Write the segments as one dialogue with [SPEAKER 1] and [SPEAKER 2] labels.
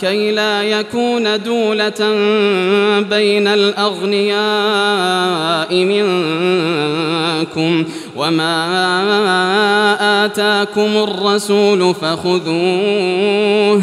[SPEAKER 1] كي لا يكون دولة بين الأغنياء منكم وما آتاكم الرسول فخذوه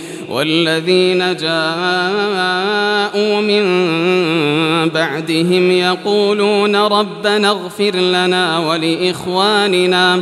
[SPEAKER 1] والذين جاءوا من بعدهم يقولون ربنا اغفر لنا ولإخواننا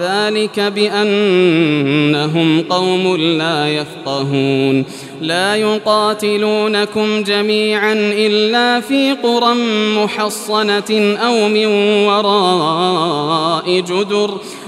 [SPEAKER 1] ذلك بأنهم قوم لا يفقهون. لا يقاتلونكم جميعا إلا في قرى محصنة أو من وراء جدر.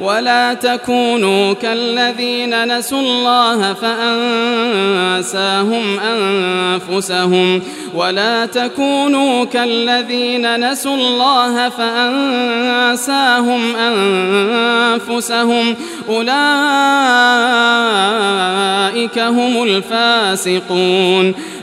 [SPEAKER 1] ولا تكونوا كالذين نسوا الله فأنساهم أنفسهم ولا تكونوا كالذين نسوا الله فأنساهم أنفسهم أولئك هم الفاسقون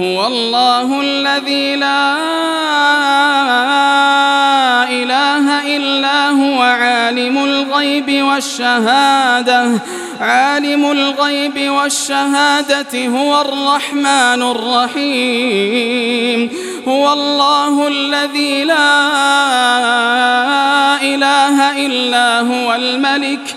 [SPEAKER 1] هو الله الذي لا إله إلا هو عالم الغيب والشهادة. عالم الغيب والشهادة هو الرحمن الرحيم. هو الله الذي لا إله إلا هو الملك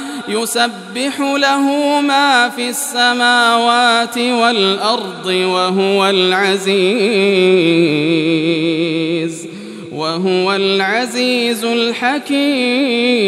[SPEAKER 1] يسبح له ما في السماوات والأرض وهو العزيز وهو العزيز الحكيم.